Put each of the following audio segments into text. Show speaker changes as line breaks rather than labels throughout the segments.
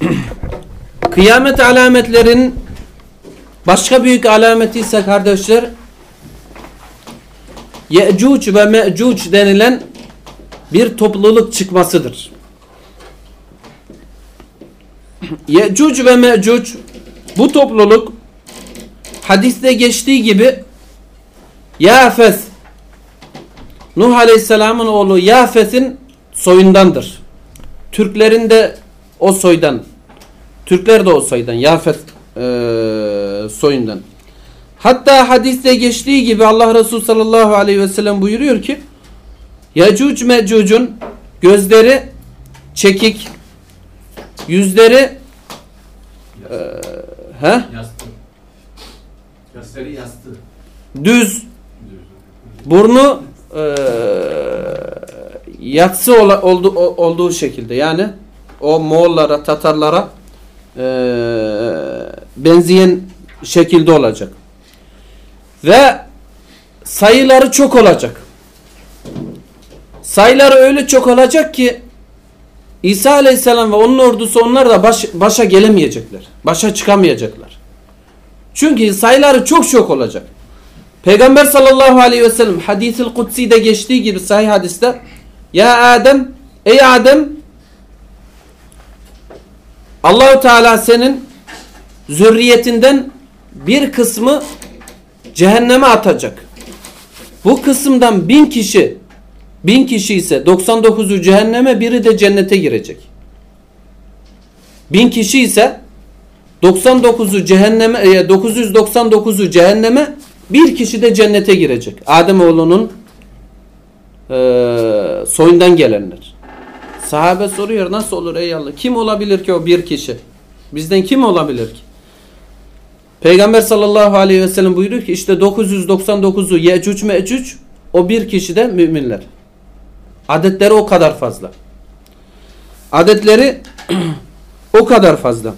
Kıyamet alametlerin başka büyük alameti ise kardeşler Ye'cuc ve Me'cuc denilen bir topluluk çıkmasıdır. Ye'cuc ve Me'cuc bu topluluk hadiste geçtiği gibi Yafes Nuh Aleyhisselam'ın oğlu Yafes'in soyundandır. Türklerin de o soydan. Türkler de o soydan. Yafes e, soyundan. Hatta hadiste geçtiği gibi Allah Resulü sallallahu aleyhi ve sellem buyuruyor ki Yacuc Mecuc'un gözleri çekik, yüzleri e, he?
Yastı. Yastı.
düz, burnu e, yatsı ola, oldu, olduğu şekilde yani o Moğollara, Tatarlara e, benzeyen şekilde olacak. Ve sayıları çok olacak. Sayıları öyle çok olacak ki İsa Aleyhisselam ve onun ordusu onlar da baş, başa gelemeyecekler. Başa çıkamayacaklar. Çünkü sayıları çok çok olacak. Peygamber sallallahu aleyhi ve sellem hadis-i kutsi'de geçtiği gibi sahih hadiste Ya Adem ey Adem Allahu Teala senin zürriyetinden bir kısmı cehenneme atacak. Bu kısımdan bin kişi bin kişi ise 99'u cehenneme biri de cennete girecek. Bin kişi ise 99'u cehenneme e, 999'u cehenneme bir kişi de cennete girecek. Ademoğlunun e, soyundan gelenler. Sahabe soruyor nasıl olur ey Allah? Kim olabilir ki o bir kişi? Bizden kim olabilir ki? Peygamber sallallahu aleyhi ve sellem buyuruyor ki işte 999'u Yecüc Mecüc o bir kişi de müminler. Adetleri o kadar fazla. Adetleri o kadar fazla.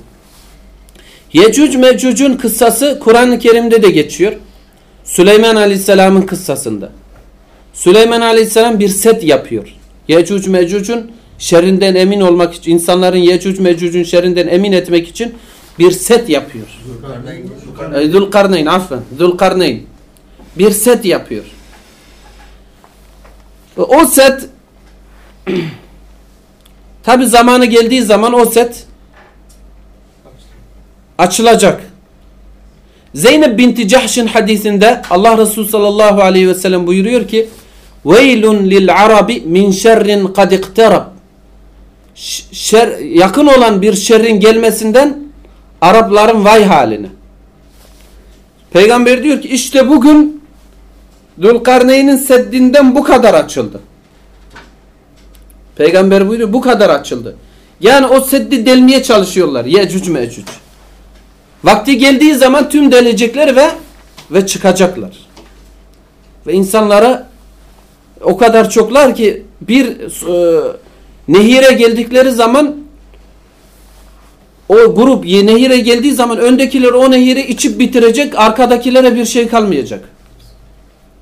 Yecüc Mecüc'ün kıssası Kur'an-ı Kerim'de de geçiyor. Süleyman Aleyhisselam'ın kıssasında. Süleyman Aleyhisselam bir set yapıyor. Yecüc Mecüc'ün şerrinden emin olmak için, insanların Yecüc Mecüc'ün şerrinden emin etmek için bir set yapıyor. E, Zülkarneyn, affen. Zülkarneyn. Bir set yapıyor. Ve O set tabi zamanı geldiği zaman o set açılacak. Zeynep binti Cahş'ın hadisinde Allah Resulü sallallahu aleyhi ve sellem buyuruyor ki lil arabi min şerrin kad ikterab Şer, yakın olan bir şerrin gelmesinden Arapların vay haline. Peygamber diyor ki işte bugün Dülkarneyn'in seddinden bu kadar açıldı. Peygamber buyuruyor bu kadar açıldı. Yani o seddi delmeye çalışıyorlar. Yecüc mecüc. Vakti geldiği zaman tüm delecekler ve ve çıkacaklar. Ve insanlara o kadar çoklar ki bir e, nehire geldikleri zaman o grup nehire geldiği zaman öndekiler o nehiri içip bitirecek, arkadakilere bir şey kalmayacak.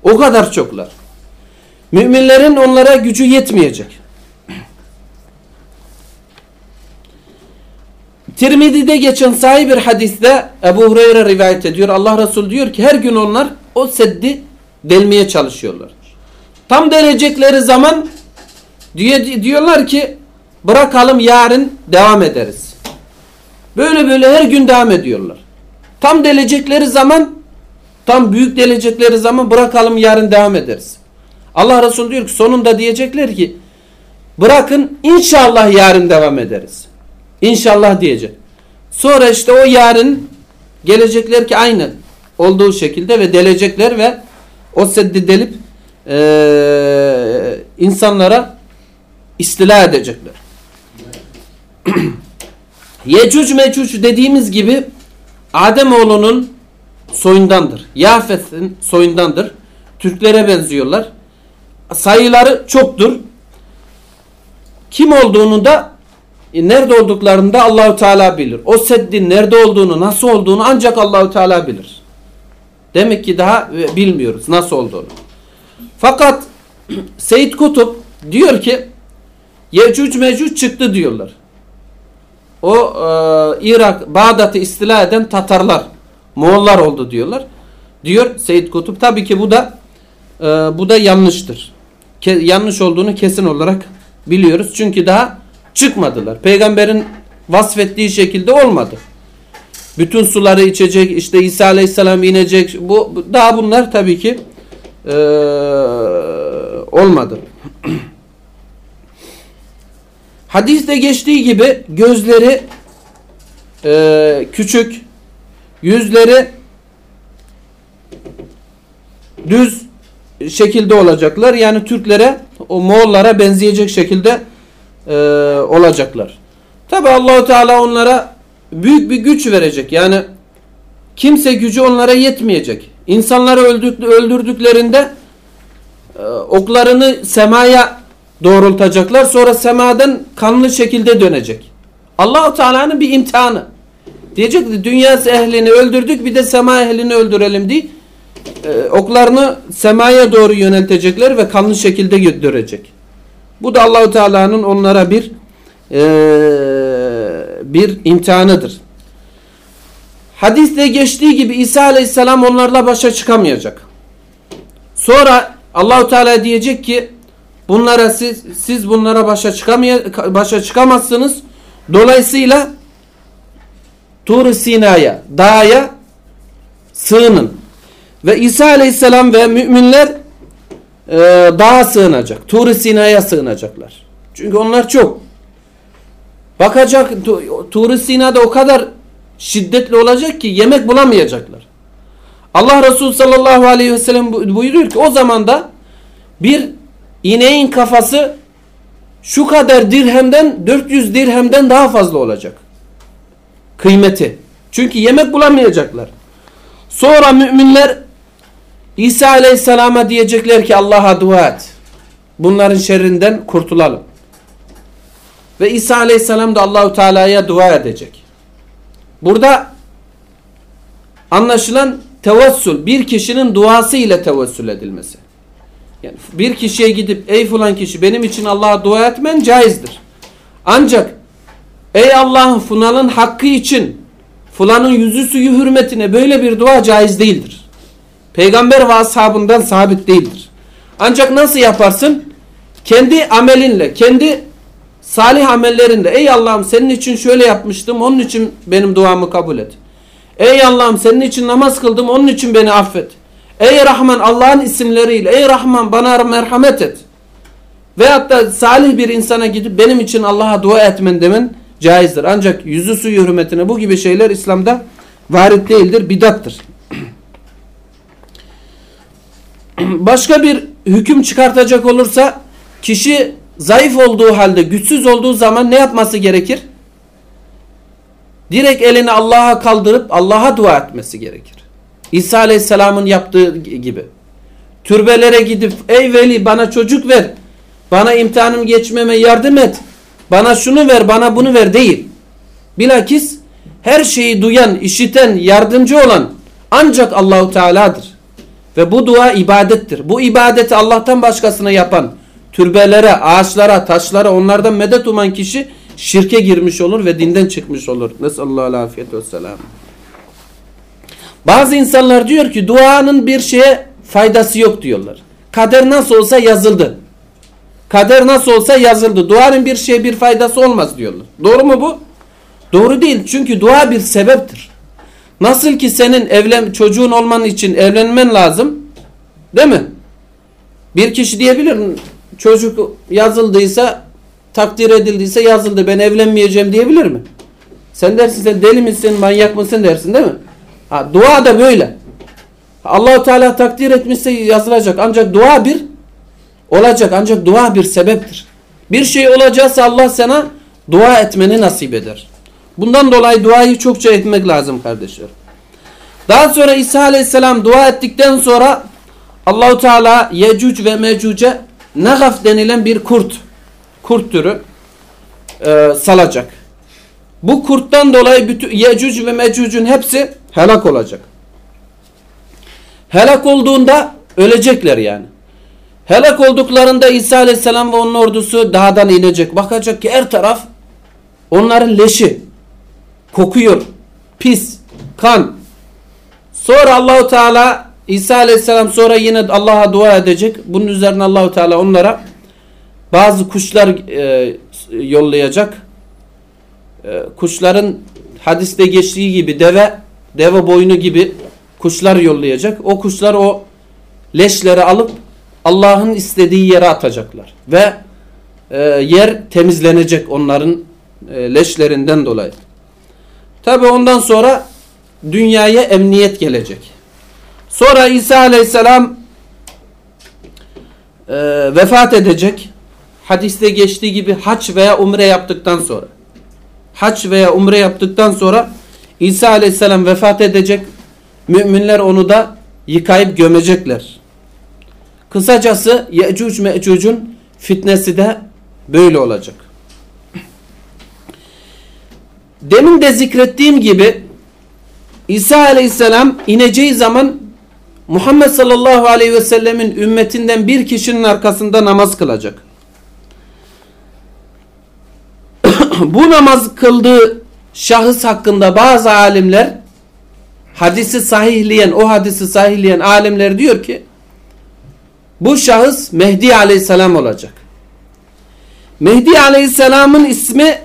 O kadar çoklar. Müminlerin onlara gücü yetmeyecek. Tirmizi'de geçen sahih bir hadiste Ebu Hureyre rivayet ediyor. Allah Resulü diyor ki her gün onlar o seddi delmeye çalışıyorlar. Tam delecekleri zaman diyorlar ki bırakalım yarın devam ederiz. Böyle böyle her gün devam ediyorlar. Tam delecekleri zaman tam büyük delecekleri zaman bırakalım yarın devam ederiz. Allah Resulü diyor ki sonunda diyecekler ki bırakın inşallah yarın devam ederiz. İnşallah diyecek. Sonra işte o yarın gelecekler ki aynı olduğu şekilde ve delecekler ve o seddi delip e, insanlara istila edecekler. Yecüc mecüc dediğimiz gibi Ademoğlunun soyundandır. Yafet'in soyundandır. Türklere benziyorlar. Sayıları çoktur. Kim olduğunu da e, nerede olduklarını da Allahu Teala bilir. O seddin nerede olduğunu, nasıl olduğunu ancak Allahu Teala bilir. Demek ki daha e, bilmiyoruz nasıl olduğunu. Fakat Seyyid Kutup diyor ki Yecüc Mecüc çıktı diyorlar. o e, Irak, Bağdat'ı istila eden Tatarlar, Moğollar oldu diyorlar. Diyor Seyyid Kutup. Tabii ki bu da e, bu da yanlıştır. Ke, yanlış olduğunu kesin olarak biliyoruz. Çünkü daha çıkmadılar. Peygamberin vasfettiği şekilde olmadı. Bütün suları içecek, işte İsa Aleyhisselam inecek. Bu daha bunlar tabii ki e, olmadı. Hadiste geçtiği gibi gözleri e, küçük, yüzleri düz şekilde olacaklar. Yani Türklere, o Moğollara benzeyecek şekilde e, olacaklar. Tabi Allahu Teala onlara büyük bir güç verecek. Yani kimse gücü onlara yetmeyecek. İnsanları öldürdüklerinde e, oklarını semaya doğrultacaklar. Sonra semadan kanlı şekilde dönecek. Allahu Teala'nın bir imtihanı. Diyecek ki dünya ehlini öldürdük bir de sema ehlini öldürelim diye e, oklarını semaya doğru yöneltecekler ve kanlı şekilde götürecek. Bu da Allahu Teala'nın onlara bir e, bir imtihanıdır. Hadiste geçtiği gibi İsa Aleyhisselam onlarla başa çıkamayacak. Sonra Allahu Teala diyecek ki bunlara siz siz bunlara başa çıkamay başa çıkamazsınız. Dolayısıyla Tur Sina'ya, dağa sığının. Ve İsa Aleyhisselam ve müminler e, dağa sığınacak. Tur Sina'ya sığınacaklar. Çünkü onlar çok. Bakacak Tur Sina'da o kadar şiddetli olacak ki yemek bulamayacaklar. Allah Resulü sallallahu aleyhi ve sellem buyuruyor ki o zaman da bir ineğin kafası şu kadar dirhemden 400 dirhemden daha fazla olacak. Kıymeti. Çünkü yemek bulamayacaklar. Sonra müminler İsa aleyhisselama diyecekler ki Allah'a dua et. Bunların şerrinden kurtulalım. Ve İsa aleyhisselam da Allahu Teala'ya dua edecek. Burada anlaşılan tevessül bir kişinin duası ile tevessül edilmesi. Yani bir kişiye gidip ey falan kişi benim için Allah'a dua etmen caizdir. Ancak ey Allah'ın fulanın hakkı için fulanın yüzü suyu hürmetine böyle bir dua caiz değildir. Peygamber ve ashabından sabit değildir. Ancak nasıl yaparsın? Kendi amelinle, kendi salih amellerinde ey Allah'ım senin için şöyle yapmıştım onun için benim duamı kabul et. Ey Allah'ım senin için namaz kıldım onun için beni affet. Ey Rahman Allah'ın isimleriyle ey Rahman bana merhamet et. Veyahut da salih bir insana gidip benim için Allah'a dua etmen demen caizdir. Ancak yüzü suyu hürmetine bu gibi şeyler İslam'da varit değildir, bidattır. Başka bir hüküm çıkartacak olursa kişi zayıf olduğu halde güçsüz olduğu zaman ne yapması gerekir? Direkt elini Allah'a kaldırıp Allah'a dua etmesi gerekir. İsa Aleyhisselam'ın yaptığı gibi. Türbelere gidip ey veli bana çocuk ver. Bana imtihanım geçmeme yardım et. Bana şunu ver bana bunu ver değil. Bilakis her şeyi duyan, işiten, yardımcı olan ancak Allahu Teala'dır. Ve bu dua ibadettir. Bu ibadeti Allah'tan başkasına yapan türbelere, ağaçlara, taşlara onlardan medet uman kişi şirke girmiş olur ve dinden çıkmış olur. Nesallallahu afiyet ve selam. Bazı insanlar diyor ki duanın bir şeye faydası yok diyorlar. Kader nasıl olsa yazıldı. Kader nasıl olsa yazıldı. Duanın bir şeye bir faydası olmaz diyorlar. Doğru mu bu? Doğru değil. Çünkü dua bir sebeptir. Nasıl ki senin evlen çocuğun olman için evlenmen lazım. Değil mi? Bir kişi diyebilir çocuk yazıldıysa takdir edildiyse yazıldı ben evlenmeyeceğim diyebilir mi? Sen dersin sen deli misin manyak mısın dersin değil mi? Ha, dua da böyle. Allahu Teala takdir etmişse yazılacak. Ancak dua bir olacak. Ancak dua bir sebeptir. Bir şey olacaksa Allah sana dua etmeni nasip eder. Bundan dolayı duayı çokça etmek lazım kardeşler. Daha sonra İsa Aleyhisselam dua ettikten sonra Allahu Teala Yecüc ve Mecüc'e Nagaf denilen bir kurt kurt türü e, salacak. Bu kurttan dolayı bütün Yecüc ve Mecüc'ün hepsi helak olacak. Helak olduğunda ölecekler yani. Helak olduklarında İsa Aleyhisselam ve onun ordusu dağdan inecek. Bakacak ki her taraf onların leşi. kokuyor. Pis, kan. Sonra Allahu Teala İsa Aleyhisselam sonra yine Allah'a dua edecek. Bunun üzerine Allahu Teala onlara bazı kuşlar e, yollayacak. E, kuşların hadiste geçtiği gibi deve deve boynu gibi kuşlar yollayacak. O kuşlar o leşleri alıp Allah'ın istediği yere atacaklar. Ve e, yer temizlenecek onların e, leşlerinden dolayı. Tabi ondan sonra dünyaya emniyet gelecek. Sonra İsa aleyhisselam e, vefat edecek. Hadiste geçtiği gibi haç veya umre yaptıktan sonra. Haç veya umre yaptıktan sonra İsa aleyhisselam vefat edecek. Müminler onu da yıkayıp gömecekler. Kısacası Ye'cuc Me'cuc'un fitnesi de böyle olacak. Demin de zikrettiğim gibi İsa aleyhisselam ineceği zaman Muhammed sallallahu aleyhi ve sellemin ümmetinden bir kişinin arkasında namaz kılacak. Bu namaz kıldığı şahıs hakkında bazı alimler hadisi sahihleyen, o hadisi sahihleyen alimler diyor ki bu şahıs Mehdi aleyhisselam olacak. Mehdi aleyhisselamın ismi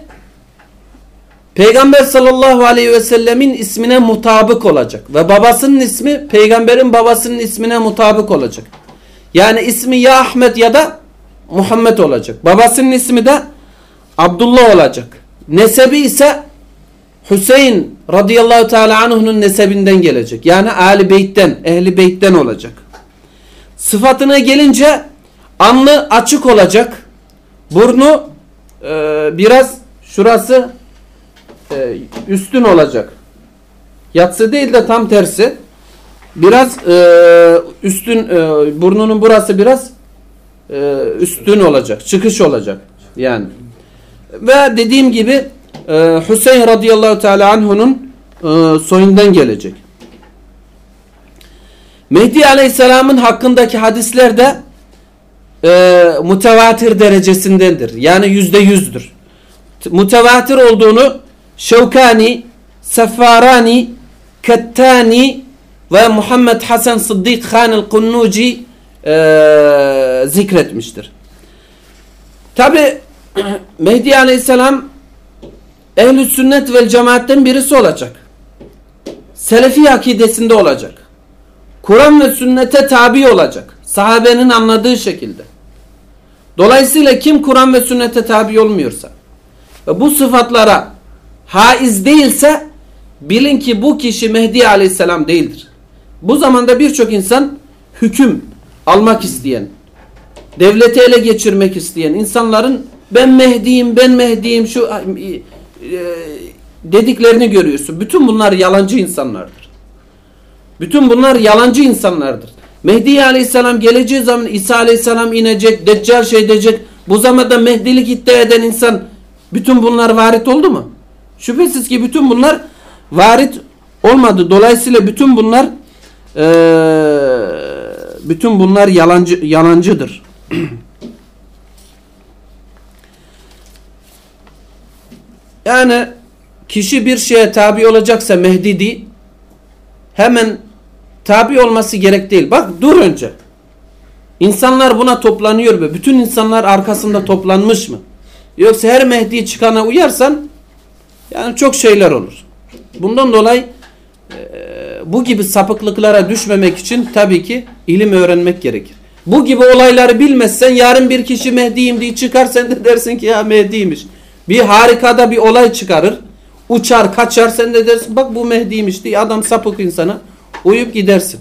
Peygamber sallallahu aleyhi ve sellemin ismine mutabık olacak. Ve babasının ismi peygamberin babasının ismine mutabık olacak. Yani ismi ya Ahmet ya da Muhammed olacak. Babasının ismi de Abdullah olacak. Nesebi ise Hüseyin radıyallahu teala anhu'nun nesebinden gelecek. Yani Ali Beyt'ten, Ehli Beyt'ten olacak. Sıfatına gelince anlı açık olacak. Burnu e, biraz şurası e, üstün olacak. Yatsı değil de tam tersi. Biraz e, üstün e, burnunun burası biraz e, üstün olacak. Çıkış olacak. Yani. Ve dediğim gibi e, Hüseyin radıyallahu teala anhu'nun e, soyundan gelecek. Mehdi aleyhisselamın hakkındaki hadisler de e, mutevatir derecesindendir. Yani yüzde yüzdür. Mutevatir olduğunu Şevkani, Sefarani, Kettani ve Muhammed Hasan Sıddık Han el-Kunnuci e, zikretmiştir. Tabi Mehdi Aleyhisselam ehl sünnet ve cemaatten birisi olacak. Selefi akidesinde olacak. Kur'an ve sünnete tabi olacak. Sahabenin anladığı şekilde. Dolayısıyla kim Kur'an ve sünnete tabi olmuyorsa ve bu sıfatlara haiz değilse bilin ki bu kişi Mehdi aleyhisselam değildir. Bu zamanda birçok insan hüküm almak isteyen, devleti ele geçirmek isteyen insanların ben Mehdi'yim, ben Mehdi'yim şu e, dediklerini görüyorsun. Bütün bunlar yalancı insanlardır. Bütün bunlar yalancı insanlardır. Mehdi aleyhisselam geleceği zaman İsa aleyhisselam inecek, deccal şey edecek. Bu zamanda Mehdilik iddia eden insan bütün bunlar varit oldu mu? Şüphesiz ki bütün bunlar varit olmadı. Dolayısıyla bütün bunlar e, bütün bunlar yalancı yalancıdır. yani kişi bir şeye tabi olacaksa Mehdidi hemen tabi olması gerek değil. Bak dur önce. İnsanlar buna toplanıyor mu? Bütün insanlar arkasında toplanmış mı? Yoksa her Mehdi çıkana uyarsan yani çok şeyler olur. Bundan dolayı e, bu gibi sapıklıklara düşmemek için tabii ki ilim öğrenmek gerekir. Bu gibi olayları bilmezsen yarın bir kişi Mehdi'yim diye çıkar sen de dersin ki ya Mehdi'ymiş. Bir harikada bir olay çıkarır. Uçar kaçar sen de dersin bak bu Mehdi'ymiş diye adam sapık insana uyup gidersin.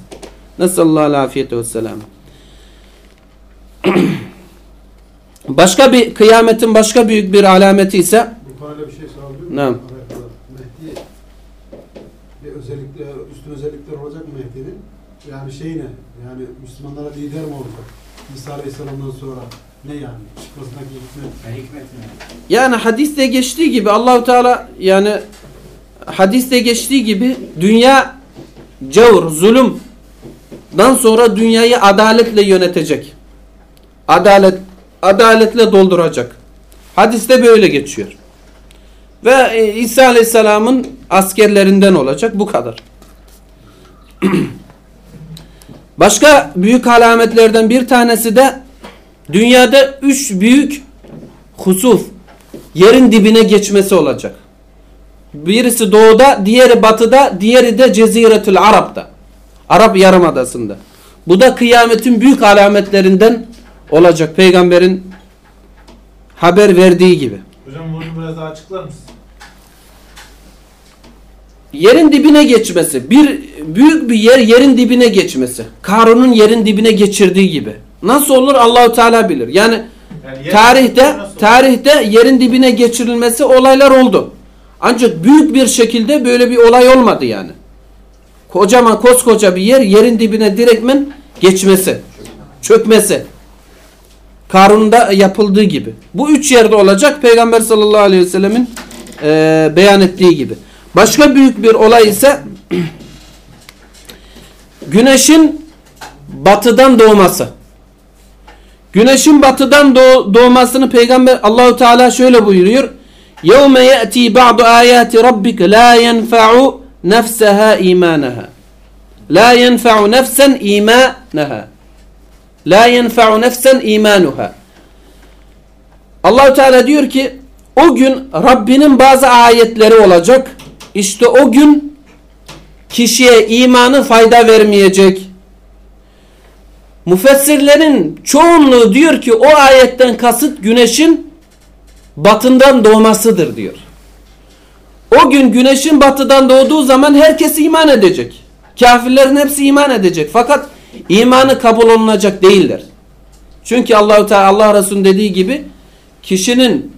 Nesallallahu afiyete vesselam. Başka bir kıyametin başka büyük bir alameti ise
Bu konuyla bir şey miyim?
Ne?
Mehdi bir özellikle üstün özellikler olacak mı Mehdi'nin? Yani şey ne? Yani Müslümanlara lider mi olacak? İsa Aleyhisselam'dan sonra ne yani? Çıkmasındaki hikmet.
Ne hikmet mi?
Yani hadiste geçtiği gibi Allahu Teala yani hadiste geçtiği gibi dünya cevr, zulümden sonra dünyayı adaletle yönetecek. Adalet adaletle dolduracak. Hadiste böyle geçiyor. Ve e, İsa Aleyhisselam'ın askerlerinden olacak. Bu kadar. Başka büyük alametlerden bir tanesi de dünyada üç büyük husuf yerin dibine geçmesi olacak. Birisi doğuda, diğeri batıda, diğeri de Ceziretül Arap'ta. Arap Yarımadası'nda. Bu da kıyametin büyük alametlerinden olacak. Peygamberin haber verdiği gibi.
Hocam bunu biraz daha açıklar mısın?
Yerin dibine geçmesi. Bir büyük bir yer yerin dibine geçmesi. Karun'un yerin dibine geçirdiği gibi. Nasıl olur Allahu Teala bilir. Yani
Yani
tarihte tarihte yerin dibine geçirilmesi olaylar oldu. Ancak büyük bir şekilde böyle bir olay olmadı yani. Kocaman koskoca bir yer yerin dibine direktmen geçmesi, çökmesi. Karun'da yapıldığı gibi. Bu üç yerde olacak Peygamber sallallahu aleyhi ve sellemin e, beyan ettiği gibi. Başka büyük bir olay ise güneşin batıdan doğması. Güneşin batıdan doğ- doğmasını Peygamber Allahu Teala şöyle buyuruyor. يَوْمَ يَأْتِي بَعْضُ آيَاتِ رَبِّكَ لَا يَنْفَعُ نَفْسَهَا إِيمَانَهَا لَا يَنْفَعُ نَفْسًا إِيمَانَهَا لَا يَنْفَعُ نَفْسًا إِيمَانُهَا Allahu Teala diyor ki o gün Rabbinin bazı ayetleri olacak. İşte o gün kişiye imanı fayda vermeyecek. Müfessirlerin çoğunluğu diyor ki o ayetten kasıt güneşin batından doğmasıdır diyor. O gün güneşin batıdan doğduğu zaman herkes iman edecek. Kafirlerin hepsi iman edecek. Fakat imanı kabul olunacak değiller. Çünkü Allahu Teala Allah Resulü dediği gibi kişinin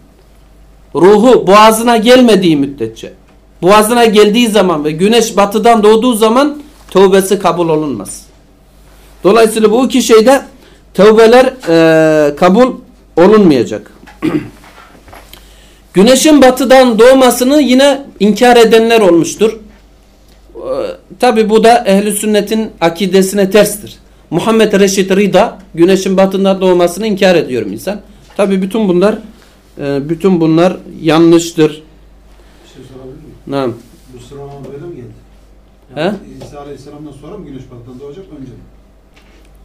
ruhu boğazına gelmediği müddetçe boğazına geldiği zaman ve güneş batıdan doğduğu zaman tövbesi kabul olunmaz. Dolayısıyla bu iki şeyde tövbeler e, kabul olunmayacak. Güneşin batıdan doğmasını yine inkar edenler olmuştur. Tabi bu da ehli sünnetin akidesine terstir. Muhammed Reşit Rida güneşin batından doğmasını inkar ediyorum insan. Tabi bütün bunlar e, bütün bunlar yanlıştır.
Bir şey sorabilir miyim?
Naam.
Müslüman böyle mi geldi?
He?
Yani İsa Aleyhisselam'dan sonra mı güneş batıdan doğacak önce mi?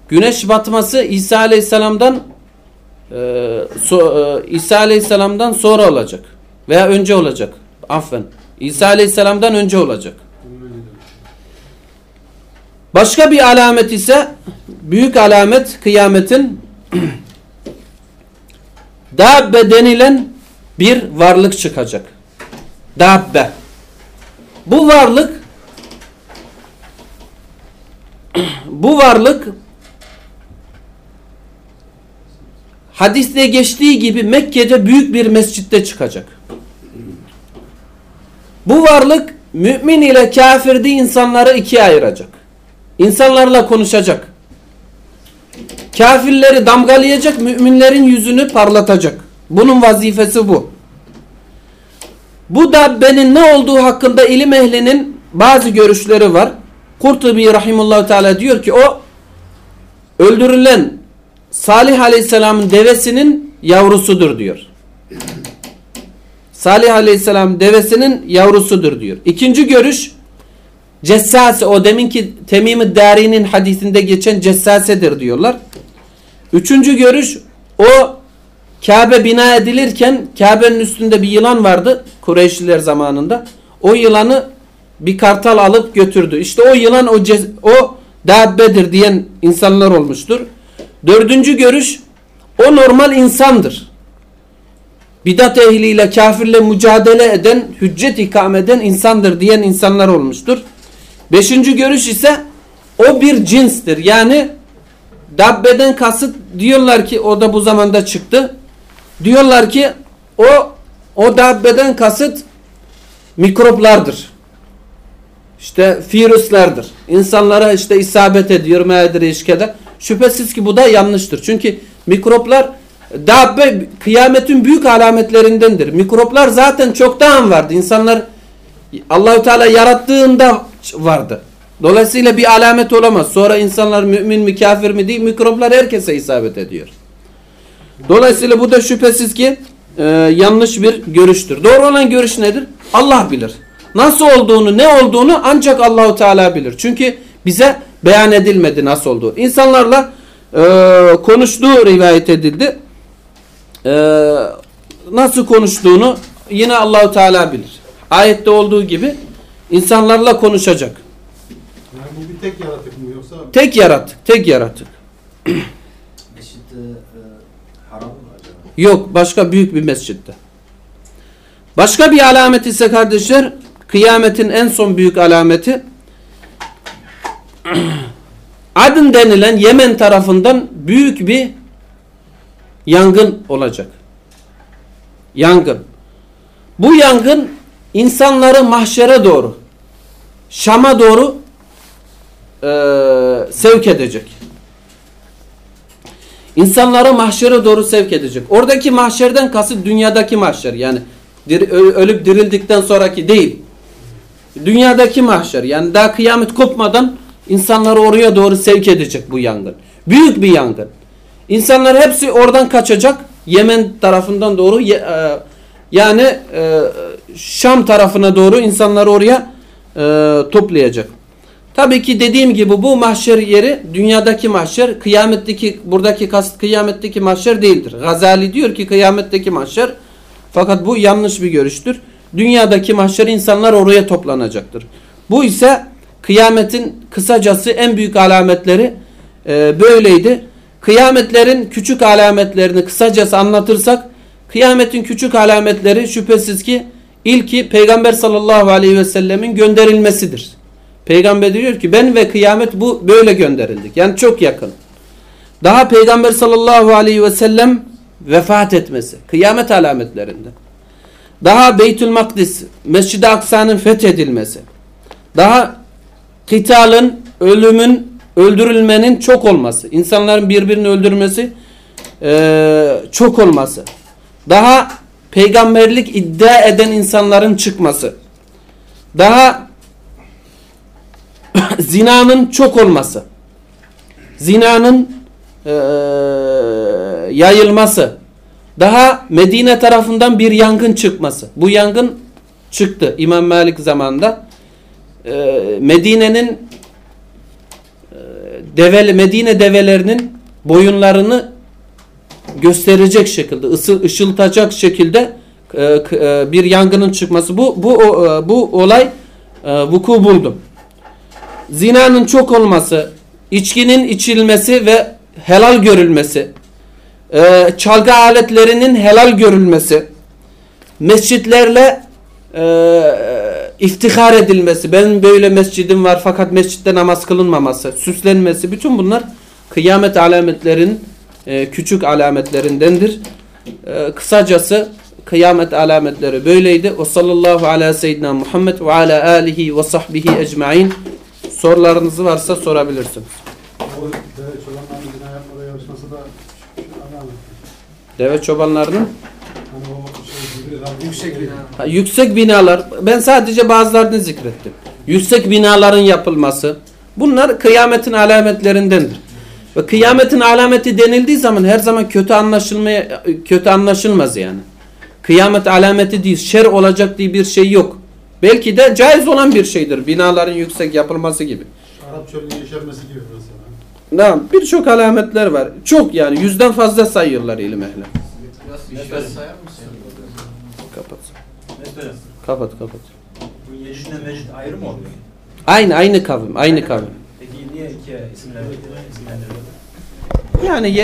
Güneş batması İsa Aleyhisselam'dan e, e, İsa Aleyhisselam'dan sonra olacak. Veya önce olacak. Affen. İsa Aleyhisselam'dan önce olacak. Başka bir alamet ise büyük alamet kıyametin Dabbe denilen bir varlık çıkacak. Dabbe. Bu varlık bu varlık hadiste geçtiği gibi Mekke'de büyük bir mescitte çıkacak. Bu varlık mümin ile kafirde insanları ikiye ayıracak. İnsanlarla konuşacak. Kafirleri damgalayacak, müminlerin yüzünü parlatacak. Bunun vazifesi bu. Bu dabbenin ne olduğu hakkında ilim ehlinin bazı görüşleri var. Kurtubi rahimullahu teala diyor ki o öldürülen Salih aleyhisselamın devesinin yavrusudur diyor. Salih aleyhisselam devesinin yavrusudur diyor. İkinci görüş cessase o deminki Temim-i Dari'nin hadisinde geçen cessasedir diyorlar. Üçüncü görüş o Kabe bina edilirken Kabe'nin üstünde bir yılan vardı Kureyşliler zamanında. O yılanı bir kartal alıp götürdü. İşte o yılan o, o dabbedir diyen insanlar olmuştur. Dördüncü görüş o normal insandır. Bidat ehliyle kafirle mücadele eden, hüccet ikame eden insandır diyen insanlar olmuştur. Beşinci görüş ise o bir cinstir. Yani dabbeden kasıt diyorlar ki o da bu zamanda çıktı. Diyorlar ki o o dabbeden kasıt mikroplardır. İşte virüslerdir. İnsanlara işte isabet ediyor meğer işkede. Şüphesiz ki bu da yanlıştır. Çünkü mikroplar dabbe kıyametin büyük alametlerindendir. Mikroplar zaten çoktan vardı. İnsanlar Allahu Teala yarattığında vardı. Dolayısıyla bir alamet olamaz. Sonra insanlar mümin mi kafir mi değil mikroplar herkese isabet ediyor. Dolayısıyla bu da şüphesiz ki e, yanlış bir görüştür. Doğru olan görüş nedir? Allah bilir. Nasıl olduğunu, ne olduğunu ancak Allahu Teala bilir. Çünkü bize beyan edilmedi nasıl olduğu. İnsanlarla e, konuştuğu rivayet edildi. E, nasıl konuştuğunu yine Allahu Teala bilir. Ayette olduğu gibi insanlarla konuşacak.
Yani bu bir tek yaratık mı yoksa
Tek yaratık, tek yaratık.
Mescid e, haram mı acaba?
Yok başka büyük bir mescitte. Başka bir alamet ise kardeşler kıyametin en son büyük alameti Adın denilen Yemen tarafından büyük bir yangın olacak. Yangın. Bu yangın insanları mahşere doğru Şam'a doğru eee, sevk edecek. İnsanları mahşere doğru sevk edecek. Oradaki mahşerden kasıt dünyadaki mahşer. Yani dir- ölüp dirildikten sonraki değil. Dünyadaki mahşer. Yani daha kıyamet kopmadan insanları oraya doğru sevk edecek bu yangın. Büyük bir yangın. İnsanlar hepsi oradan kaçacak. Yemen tarafından doğru e, yani e, Şam tarafına doğru insanları oraya e, toplayacak. Tabii ki dediğim gibi bu mahşer yeri dünyadaki mahşer kıyametteki buradaki kast kıyametteki mahşer değildir. Gazali diyor ki kıyametteki mahşer fakat bu yanlış bir görüştür. Dünyadaki mahşer insanlar oraya toplanacaktır. Bu ise kıyametin kısacası en büyük alametleri e, böyleydi. Kıyametlerin küçük alametlerini kısacası anlatırsak kıyametin küçük alametleri şüphesiz ki ilki Peygamber sallallahu aleyhi ve sellemin gönderilmesidir. Peygamber diyor ki ben ve kıyamet bu böyle gönderildik. Yani çok yakın. Daha Peygamber sallallahu aleyhi ve sellem vefat etmesi. Kıyamet alametlerinden. Daha Beytül Makdis, Mescid-i Aksa'nın fethedilmesi. Daha kitalın, ölümün, öldürülmenin çok olması. insanların birbirini öldürmesi eee, çok olması. Daha peygamberlik iddia eden insanların çıkması. Daha zinanın çok olması. Zinanın eee, yayılması. Daha Medine tarafından bir yangın çıkması. Bu yangın çıktı İmam Malik zamanında. Eee, Medine'nin eee, develi Medine develerinin boyunlarını gösterecek şekilde, ısı, ışıltacak şekilde k- eee, bir yangının çıkması. Bu bu eee, bu olay vuku buldu. Zinanın çok olması, içkinin içilmesi ve helal görülmesi, eee, çalgı aletlerinin helal görülmesi, mescitlerle iftihar edilmesi, benim böyle mescidim var fakat mescitte namaz kılınmaması, süslenmesi, bütün bunlar kıyamet alametlerin eee, küçük alametlerindendir. Eee, kısacası kıyamet alametleri böyleydi. O sallallahu ala seyyidina Muhammed ve ala alihi ve sahbihi ecmain. Sorularınız varsa sorabilirsiniz.
deve
çobanlarının
Yüksek bina.
Ha, yüksek binalar ben sadece bazılarını zikrettim. Yüksek binaların yapılması bunlar kıyametin alametlerindendir. Ve kıyametin alameti denildiği zaman her zaman kötü anlaşılmaya kötü anlaşılmaz yani. Kıyamet alameti değil, şer olacak diye bir şey yok. Belki de caiz olan bir şeydir binaların yüksek yapılması gibi.
Arap çölünün yeşermesi gibi mesela.
Tamam, birçok alametler var. Çok yani yüzden fazla sayıyorlar ilim ehli.
Nefes sayar mısın?
Mesela
Kapat kapat.
bu Yecüc ile Mecüc ayrı mı oluyor?
Aynı aynı kavim, aynı kavim.
Peki niye iki isimler isimlendiriyorlar?
Yani ye-